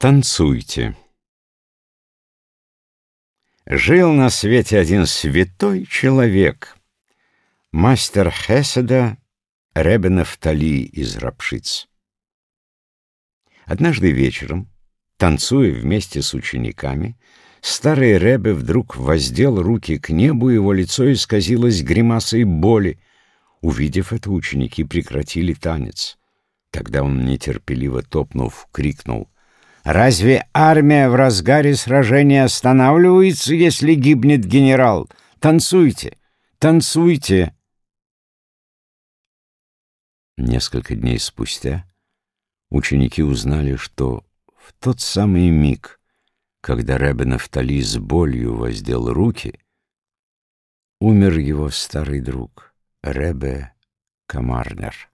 Танцуйте. Жил на свете один святой человек, мастер Хеседа Ребе Нафтали из Рапшиц. Однажды вечером, танцуя вместе с учениками, старый Ребе вдруг воздел руки к небу, его лицо исказилось гримасой боли. Увидев это, ученики прекратили танец. Тогда он, нетерпеливо топнув, крикнул — Разве армия в разгаре сражения останавливается, если гибнет генерал? Танцуйте, танцуйте. Несколько дней спустя ученики узнали, что в тот самый миг, когда Ребе Нафтали с болью воздел руки, умер его старый друг Ребе Камарнер.